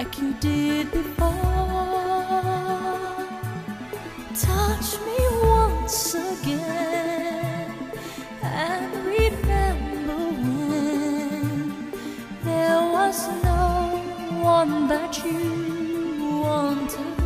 like you did before. Touch me once again and remember when there was no one that you wanted